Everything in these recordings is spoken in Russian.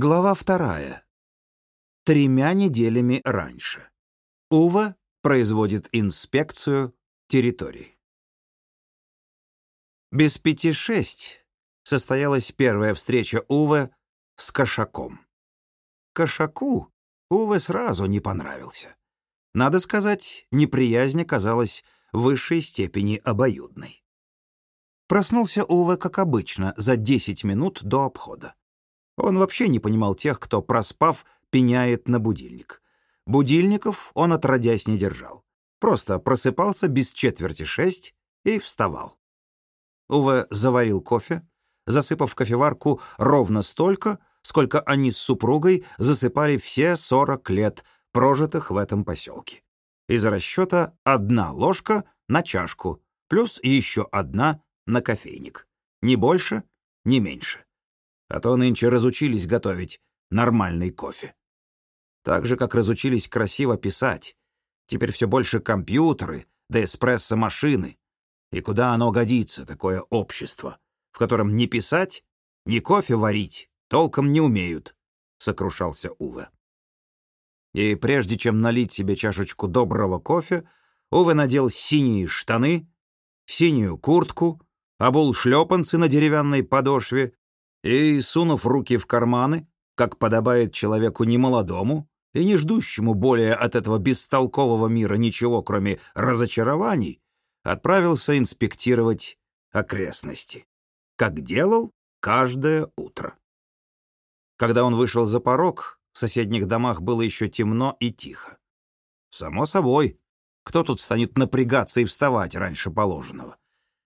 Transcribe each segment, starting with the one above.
Глава вторая. Тремя неделями раньше. Ува производит инспекцию территории. Без пяти шесть состоялась первая встреча Уве с Кошаком. Кошаку Уве сразу не понравился. Надо сказать, неприязнь оказалась в высшей степени обоюдной. Проснулся Уве, как обычно, за десять минут до обхода. Он вообще не понимал тех, кто, проспав, пеняет на будильник. Будильников он отродясь не держал. Просто просыпался без четверти шесть и вставал. Уве заварил кофе, засыпав кофеварку ровно столько, сколько они с супругой засыпали все сорок лет, прожитых в этом поселке. Из расчета одна ложка на чашку, плюс еще одна на кофейник. Ни больше, ни меньше а то нынче разучились готовить нормальный кофе. Так же, как разучились красиво писать. Теперь все больше компьютеры да эспрессо-машины. И куда оно годится, такое общество, в котором ни писать, ни кофе варить толком не умеют, — сокрушался Уве. И прежде чем налить себе чашечку доброго кофе, Уве надел синие штаны, синюю куртку, обул шлепанцы на деревянной подошве и, сунув руки в карманы, как подобает человеку немолодому и не ждущему более от этого бестолкового мира ничего, кроме разочарований, отправился инспектировать окрестности, как делал каждое утро. Когда он вышел за порог, в соседних домах было еще темно и тихо. Само собой, кто тут станет напрягаться и вставать раньше положенного?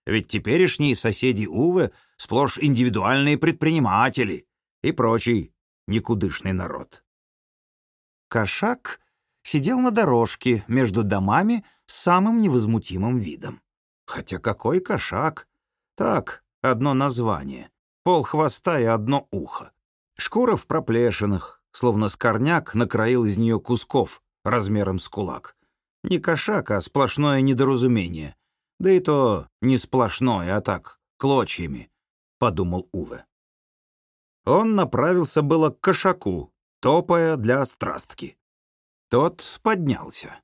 Ведь теперешние соседи Увы сплошь индивидуальные предприниматели и прочий никудышный народ. Кошак сидел на дорожке между домами с самым невозмутимым видом. Хотя какой кошак? Так, одно название. Пол хвоста и одно ухо. Шкура в проплешинах, словно скорняк накроил из нее кусков размером с кулак. Не кошак, а сплошное недоразумение — да и то не сплошное, а так, клочьями, — подумал Уве. Он направился было к кошаку, топая для страстки. Тот поднялся.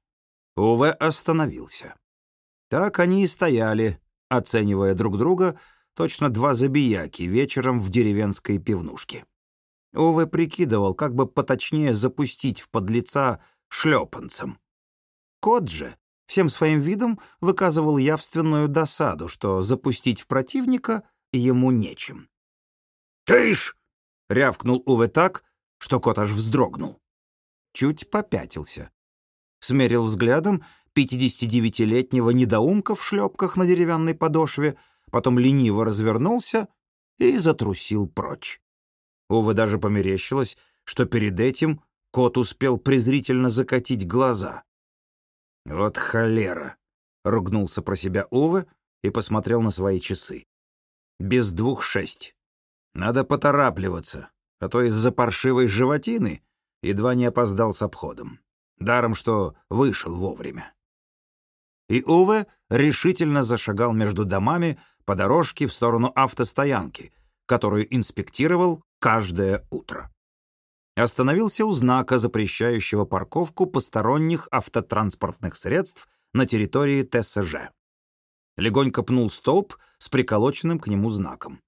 Уве остановился. Так они и стояли, оценивая друг друга, точно два забияки вечером в деревенской пивнушке. Уве прикидывал, как бы поточнее запустить в подлеца шлепанцем. Кот же всем своим видом выказывал явственную досаду, что запустить в противника ему нечем. «Тыш!» — рявкнул Уве так, что кот аж вздрогнул. Чуть попятился. Смерил взглядом 59-летнего недоумка в шлепках на деревянной подошве, потом лениво развернулся и затрусил прочь. Уве даже померещилось, что перед этим кот успел презрительно закатить глаза. «Вот холера!» — ругнулся про себя Уве и посмотрел на свои часы. «Без двух шесть. Надо поторапливаться, а то из-за паршивой животины едва не опоздал с обходом. Даром, что вышел вовремя». И Уве решительно зашагал между домами по дорожке в сторону автостоянки, которую инспектировал каждое утро остановился у знака, запрещающего парковку посторонних автотранспортных средств на территории ТСЖ. Легонько пнул столб с приколоченным к нему знаком.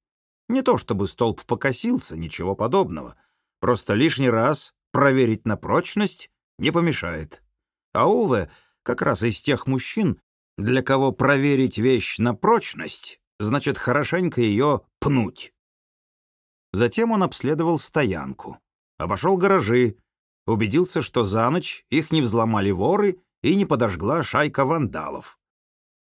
Не то чтобы столб покосился, ничего подобного. Просто лишний раз проверить на прочность не помешает. А Уве как раз из тех мужчин, для кого проверить вещь на прочность значит хорошенько ее пнуть. Затем он обследовал стоянку обошел гаражи, убедился, что за ночь их не взломали воры и не подожгла шайка вандалов.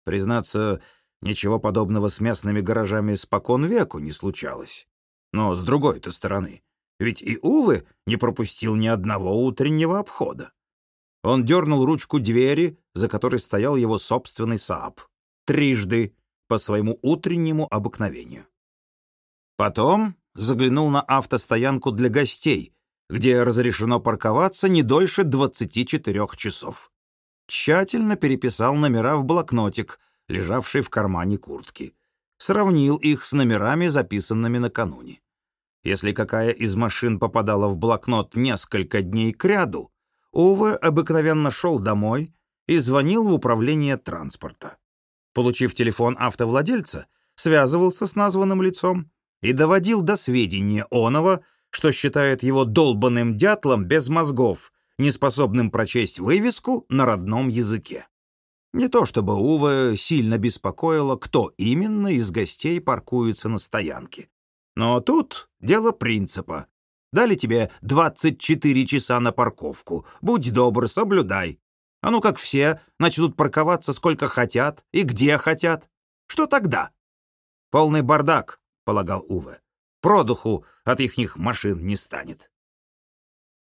Признаться, ничего подобного с местными гаражами спокон веку не случалось. Но с другой-то стороны, ведь и Увы не пропустил ни одного утреннего обхода. Он дернул ручку двери, за которой стоял его собственный Сааб. Трижды, по своему утреннему обыкновению. Потом заглянул на автостоянку для гостей, где разрешено парковаться не дольше 24 часов. Тщательно переписал номера в блокнотик, лежавший в кармане куртки. Сравнил их с номерами, записанными накануне. Если какая из машин попадала в блокнот несколько дней кряду, Уве обыкновенно шел домой и звонил в управление транспорта. Получив телефон автовладельца, связывался с названным лицом и доводил до сведения Онова, что считает его долбанным дятлом без мозгов, неспособным прочесть вывеску на родном языке. Не то чтобы Уве сильно беспокоило, кто именно из гостей паркуется на стоянке. Но тут дело принципа. Дали тебе 24 часа на парковку. Будь добр, соблюдай. А ну как все начнут парковаться сколько хотят и где хотят. Что тогда? Полный бардак, полагал Уве. Продуху от ихних машин не станет.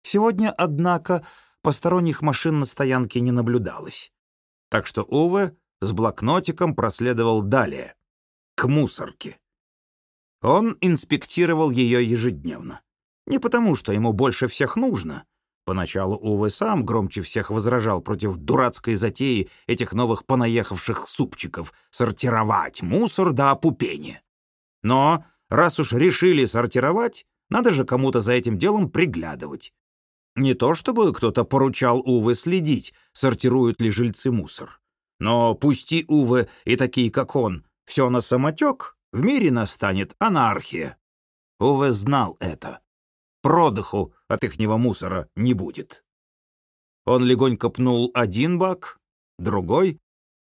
Сегодня, однако, посторонних машин на стоянке не наблюдалось. Так что Уве с блокнотиком проследовал далее, к мусорке. Он инспектировал ее ежедневно. Не потому, что ему больше всех нужно. Поначалу Уве сам громче всех возражал против дурацкой затеи этих новых понаехавших супчиков сортировать мусор до опупения. Но раз уж решили сортировать, надо же кому-то за этим делом приглядывать. Не то чтобы кто-то поручал Уве следить, сортируют ли жильцы мусор. Но пусти Уве и такие, как он, все на самотек, в мире настанет анархия. Уве знал это. Продыху от ихнего мусора не будет. Он легонько пнул один бак, другой,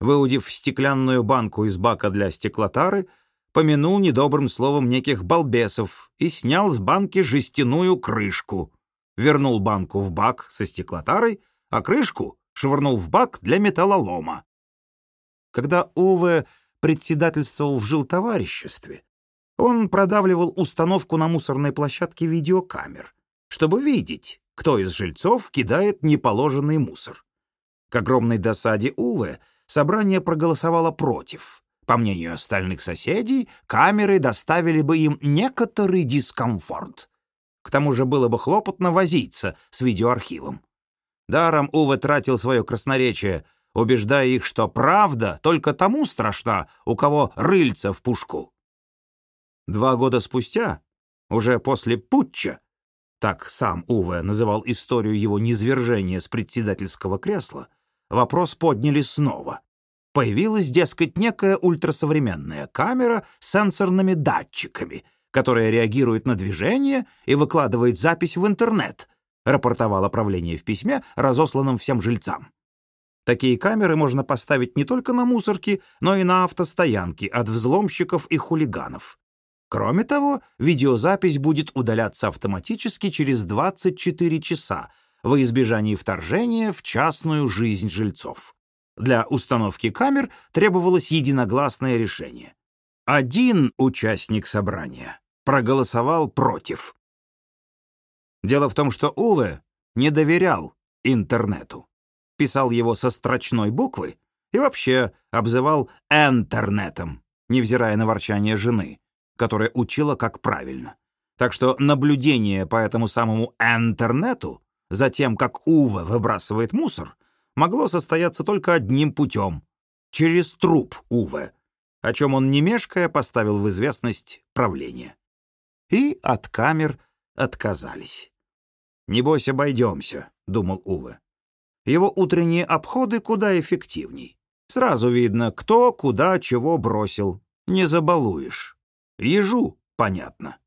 выудив стеклянную банку из бака для стеклотары, помянул недобрым словом неких балбесов и снял с банки жестяную крышку — вернул банку в бак со стеклотарой, а крышку швырнул в бак для металлолома. Когда Уве председательствовал в жилтовариществе, он продавливал установку на мусорной площадке видеокамер, чтобы видеть, кто из жильцов кидает неположенный мусор. К огромной досаде Уве собрание проголосовало против. По мнению остальных соседей, камеры доставили бы им некоторый дискомфорт. К тому же было бы хлопотно возиться с видеоархивом. Даром Уве тратил свое красноречие, убеждая их, что правда только тому страшна, у кого рыльца в пушку. Два года спустя, уже после путча, так сам Уве называл историю его низвержения с председательского кресла, вопрос подняли снова. Появилась, дескать, некая ультрасовременная камера с сенсорными датчиками — которая реагирует на движение и выкладывает запись в интернет, рапортовало правление в письме, разосланном всем жильцам. Такие камеры можно поставить не только на мусорке, но и на автостоянке от взломщиков и хулиганов. Кроме того, видеозапись будет удаляться автоматически через 24 часа во избежании вторжения в частную жизнь жильцов. Для установки камер требовалось единогласное решение. Один участник собрания проголосовал против. Дело в том, что Уве не доверял интернету. Писал его со строчной буквы и вообще обзывал «интернетом», невзирая на ворчание жены, которая учила, как правильно. Так что наблюдение по этому самому интернету за тем, как Уве выбрасывает мусор, могло состояться только одним путем — через труп Уве — о чем он не мешкая поставил в известность правление. И от камер отказались. «Небось, обойдемся», — думал Уве. Его утренние обходы куда эффективней. Сразу видно, кто куда чего бросил. Не забалуешь. Ежу, понятно.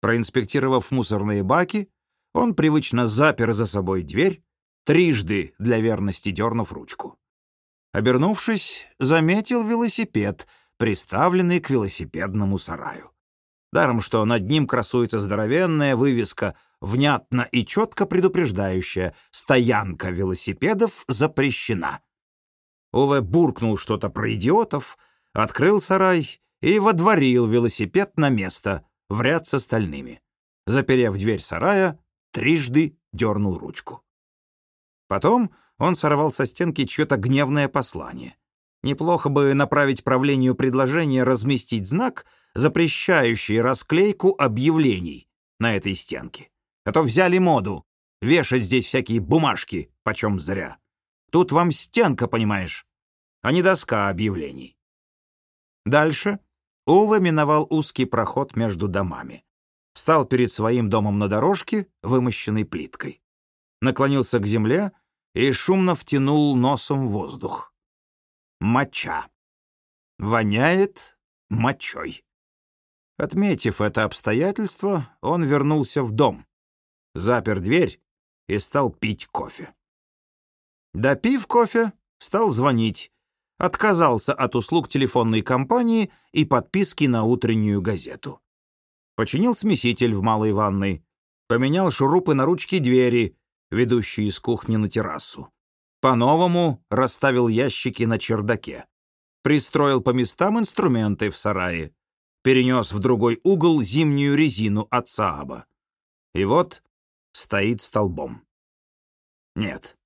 Проинспектировав мусорные баки, он привычно запер за собой дверь, трижды для верности дернув ручку. Обернувшись, заметил велосипед, приставленный к велосипедному сараю. Даром, что над ним красуется здоровенная вывеска, внятно и четко предупреждающая «Стоянка велосипедов запрещена». Уве буркнул что-то про идиотов, открыл сарай и водворил велосипед на место, в ряд с остальными. Заперев дверь сарая, трижды дернул ручку. Потом он сорвал со стенки чье-то гневное послание. Неплохо бы направить правлению предложение разместить знак, запрещающий расклейку объявлений на этой стенке. А то взяли моду вешать здесь всякие бумажки, почем зря. Тут вам стенка, понимаешь, а не доска объявлений. Дальше Ува миновал узкий проход между домами. встал перед своим домом на дорожке, вымощенной плиткой. Наклонился к земле и шумно втянул носом воздух. Моча. Воняет мочой. Отметив это обстоятельство, он вернулся в дом, запер дверь и стал пить кофе. Допив кофе, стал звонить, отказался от услуг телефонной компании и подписки на утреннюю газету. Починил смеситель в малой ванной, поменял шурупы на ручки двери, ведущие из кухни на террасу. По-новому расставил ящики на чердаке. Пристроил по местам инструменты в сарае. Перенес в другой угол зимнюю резину от Сааба. И вот стоит столбом. Нет,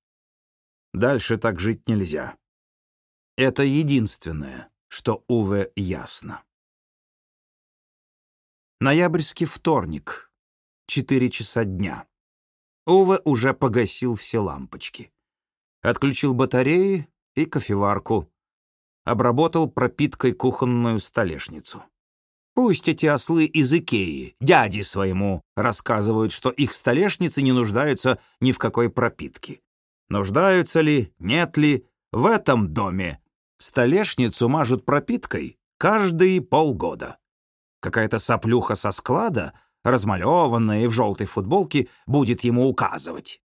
дальше так жить нельзя. Это единственное, что Уве ясно. Ноябрьский вторник, 4 часа дня. Уве уже погасил все лампочки. Отключил батареи и кофеварку. Обработал пропиткой кухонную столешницу. Пусть эти ослы из Икеи, дяди своему, рассказывают, что их столешницы не нуждаются ни в какой пропитке. Нуждаются ли, нет ли, в этом доме столешницу мажут пропиткой каждые полгода. Какая-то соплюха со склада, размалеванная и в желтой футболке, будет ему указывать.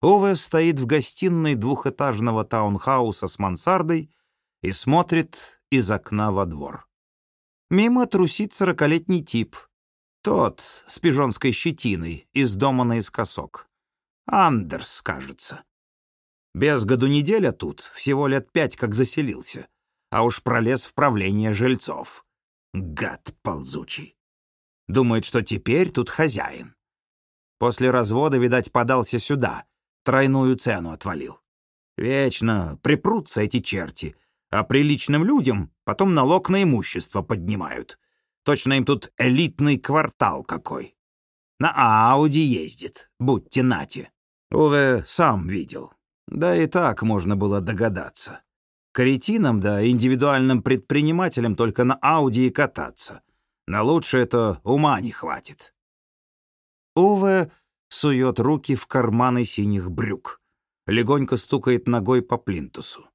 Уве стоит в гостиной двухэтажного таунхауса с мансардой и смотрит из окна во двор. Мимо трусит сорокалетний тип. Тот, с пижонской щетиной, из дома наискосок. Андерс, кажется. Без году неделя тут, всего лет пять как заселился. А уж пролез в правление жильцов. Гад ползучий. Думает, что теперь тут хозяин. После развода, видать, подался сюда, тройную цену отвалил. Вечно припрутся эти черти, а приличным людям потом налог на имущество поднимают. Точно им тут элитный квартал какой. На Ауди ездит, будьте нати. Уве сам видел. Да и так можно было догадаться. Каретинам да индивидуальным предпринимателям только на Ауди и кататься. На лучше это ума не хватит. Уве сует руки в карманы синих брюк. Легонько стукает ногой по плинтусу.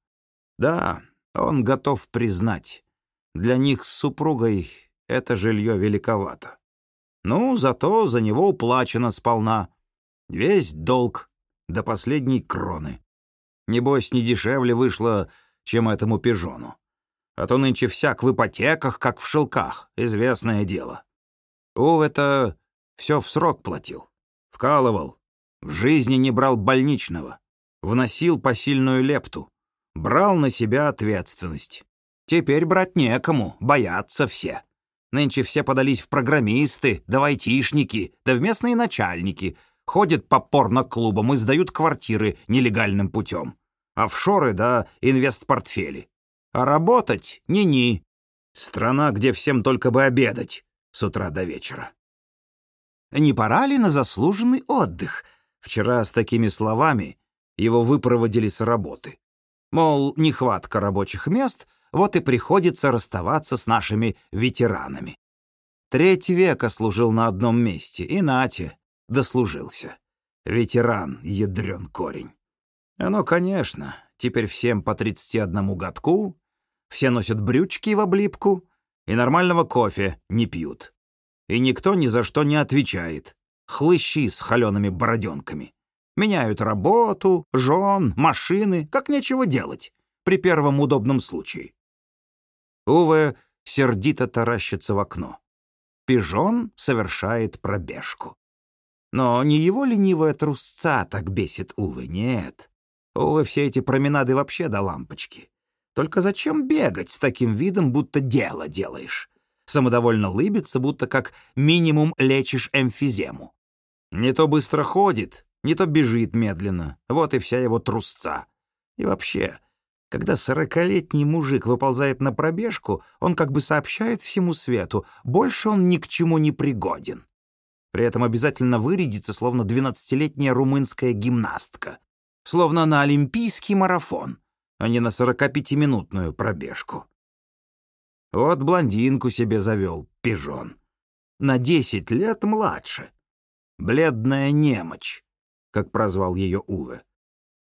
Да, он готов признать, для них с супругой это жилье великовато. Ну, зато за него уплачено сполна. Весь долг до последней кроны. Небось, не дешевле вышло, чем этому пижону. А то нынче всяк в ипотеках, как в шелках, известное дело. Ув это все в срок платил. Вкалывал. В жизни не брал больничного. Вносил посильную лепту брал на себя ответственность. Теперь брать некому, боятся все. Нынче все подались в программисты, да в айтишники, да в местные начальники, ходят по порно-клубам и сдают квартиры нелегальным путем. Офшоры да инвестпортфели. А работать ни-ни. Страна, где всем только бы обедать с утра до вечера. Не пора ли на заслуженный отдых? Вчера с такими словами его выпроводили с работы. Мол, нехватка рабочих мест, вот и приходится расставаться с нашими ветеранами. Треть века служил на одном месте, и нате, дослужился. Ветеран, ядрен корень. Оно, конечно, теперь всем по 31 годку, все носят брючки в облипку и нормального кофе не пьют. И никто ни за что не отвечает. Хлыщи с холеными бороденками. Меняют работу, жен, машины, как нечего делать, при первом удобном случае. Уве сердито таращится в окно. Пижон совершает пробежку. Но не его ленивая трусца так бесит Уве, нет. Уве все эти променады вообще до лампочки. Только зачем бегать с таким видом, будто дело делаешь? Самодовольно лыбится, будто как минимум лечишь эмфизему. Не то быстро ходит, не то бежит медленно. Вот и вся его трусца. И вообще, когда сорокалетний мужик выползает на пробежку, он как бы сообщает всему свету, больше он ни к чему не пригоден. При этом обязательно вырядится, словно двенадцатилетняя румынская гимнастка. Словно на олимпийский марафон, а не на 45-минутную пробежку. Вот блондинку себе завел, пижон. на десять лет младше. «Бледная немочь», как прозвал ее Уве.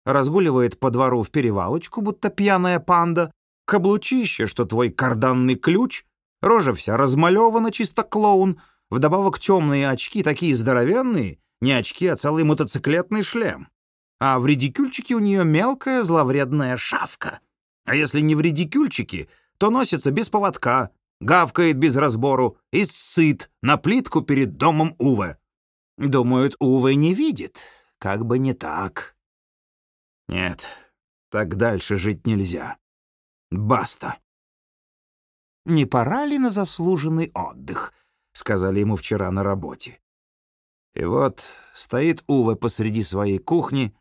Разгуливает по двору в перевалочку, будто пьяная панда, каблучище, что твой карданный ключ, рожа вся размалевана, чисто клоун, вдобавок темные очки, такие здоровенные, не очки, а целый мотоциклетный шлем. А в редикюльчике у нее мелкая зловредная шавка. А если не в редикюльчике, то носится без поводка, гавкает без разбору и сыт на плитку перед домом Уве. Думают, Уве не видит, как бы не так. Нет, так дальше жить нельзя. Баста. «Не пора ли на заслуженный отдых?» — сказали ему вчера на работе. И вот стоит Ува посреди своей кухни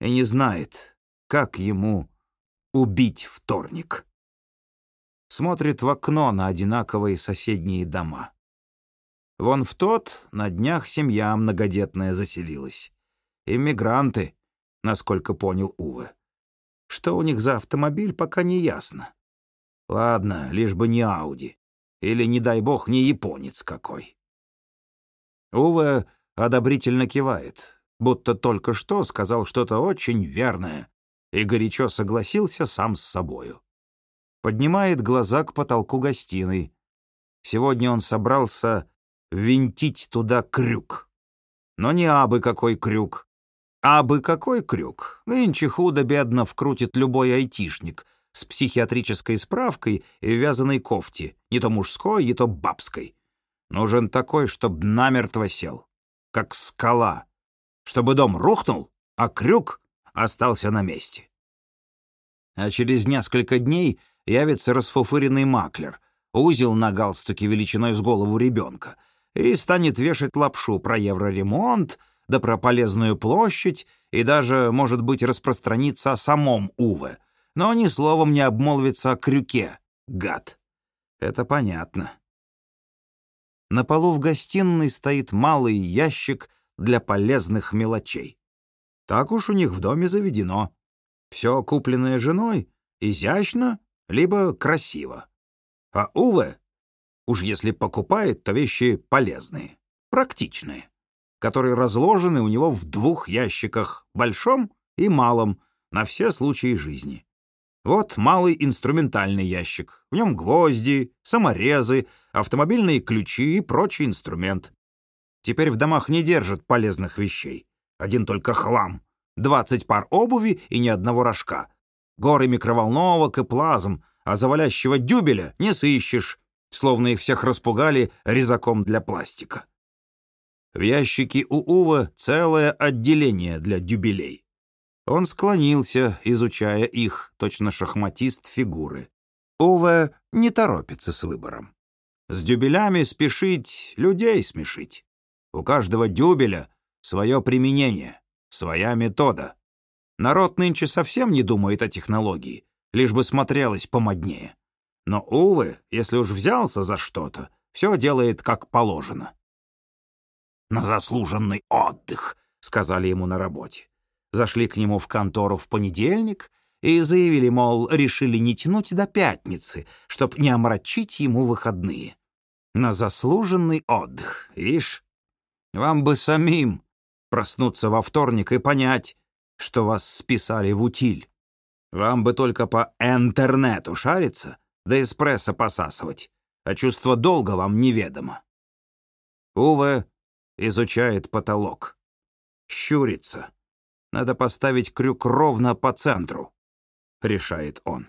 и не знает, как ему убить вторник. Смотрит в окно на одинаковые соседние дома. Вон в тот на днях семья многодетная заселилась. Иммигранты, насколько понял Уве. Что у них за автомобиль, пока не ясно. Ладно, лишь бы не Ауди. Или, не дай бог, не японец какой. Уве одобрительно кивает, будто только что сказал что-то очень верное и горячо согласился сам с собою. Поднимает глаза к потолку гостиной. Сегодня он собрался винтить туда крюк. Но не абы какой крюк, а бы какой крюк? Нынче худо-бедно вкрутит любой айтишник с психиатрической справкой и вязаной кофте, не то мужской, не то бабской. Нужен такой, чтоб намертво сел, как скала, чтобы дом рухнул, а крюк остался на месте. А через несколько дней явится расфуфыренный маклер, узел на галстуке величиной с голову ребенка, и станет вешать лапшу про евроремонт, да про полезную площадь и даже, может быть, распространиться о самом Уве, но ни словом не обмолвится о крюке, гад. Это понятно. На полу в гостиной стоит малый ящик для полезных мелочей. Так уж у них в доме заведено. Все купленное женой изящно, либо красиво. А Уве, уж если покупает, то вещи полезные, практичные которые разложены у него в двух ящиках, большом и малом, на все случаи жизни. Вот малый инструментальный ящик. В нем гвозди, саморезы, автомобильные ключи и прочий инструмент. Теперь в домах не держат полезных вещей. Один только хлам. Двадцать пар обуви и ни одного рожка. Горы микроволновок и плазм, а завалящего дюбеля не сыщешь, словно их всех распугали резаком для пластика. В ящике у Ува целое отделение для дюбелей. Он склонился, изучая их, точно шахматист фигуры. Ува не торопится с выбором. С дюбелями спешить, людей смешить. У каждого дюбеля свое применение, своя метода. Народ нынче совсем не думает о технологии, лишь бы смотрелось помоднее. Но, увы, если уж взялся за что-то, все делает как положено на заслуженный отдых», — сказали ему на работе. Зашли к нему в контору в понедельник и заявили, мол, решили не тянуть до пятницы, чтоб не омрачить ему выходные. На заслуженный отдых, ишь. Вам бы самим проснуться во вторник и понять, что вас списали в утиль. Вам бы только по интернету шариться, да эспрессо посасывать, а чувство долга вам неведомо. Увы, изучает потолок. Щурится. Надо поставить крюк ровно по центру, решает он.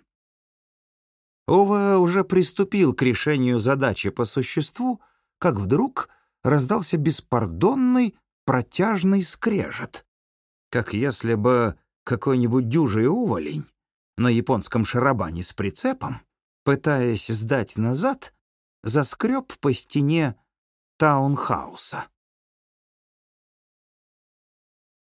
Ова уже приступил к решению задачи по существу, как вдруг раздался беспардонный протяжный скрежет, как если бы какой-нибудь дюжий уволень на японском шарабане с прицепом, пытаясь сдать назад, заскреб по стене таунхауса.